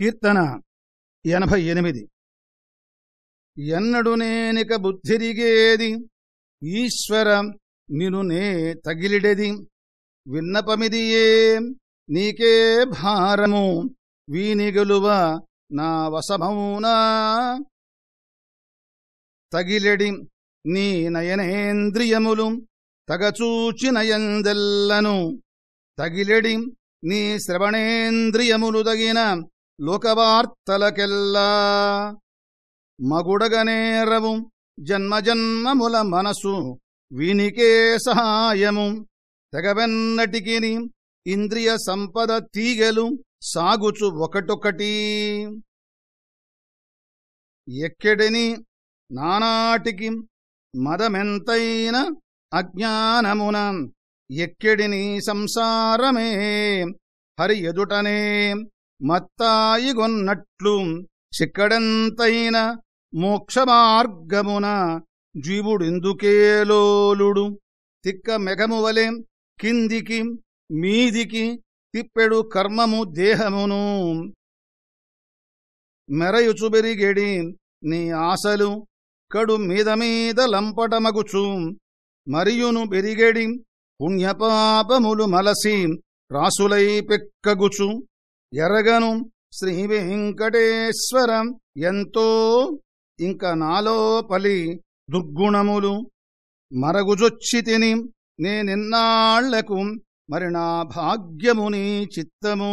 కీర్తన ఎనభై ఎనిమిది. ఎన్నడు నేనిక బుద్ధిరిగేది ఈశ్వర నిను నే తగిలిడెది. విన్నపమిదియే నీకే భారము వీనిగలువ నా వసమౌనా తగిలెడి నీ నయనేంద్రియములు తగచూచినయందెల్లను. తగిలెడి నీ శ్రవణేంద్రియములు తగిన లోకవార్తలకెల్లా మగుడగనేరవు జన్మజన్మముల మనసు వీనికే సహాయము. తెగవెన్నటికి ఇంద్రియ సంపద తీగలు సాగుచు ఒకటొకటి. ఎక్కడిని నానాటికి మదమెంతైన అజ్ఞానమున ఎక్కడిని సంసారమే. హరి ఎదుటనే మత్తాయిగొన్నట్లు చిక్కడెంతైన మోక్షమార్గమున జీవుడిందుకేలోలుడు? తిక్క మెగమువలే కిందికి మీదికి తిప్పెడు కర్మము దేహమును. మెరయుచుబెరిగెడి నీ ఆశలు కడు మీద మీద లంపటమగుచు. మరియును బెరిగెడి పుణ్యపాపములు మలసి రాసులై పెక్కగుచు. ఎరగను శ్రీ వెంకటేశ్వరం ఎంతో ఇంక నాలోపలి దుర్గుణములు. మరగుజొచ్చి తిని నేనిన్నాళ్ళకు మరి నా భాగ్యముని చిత్తము.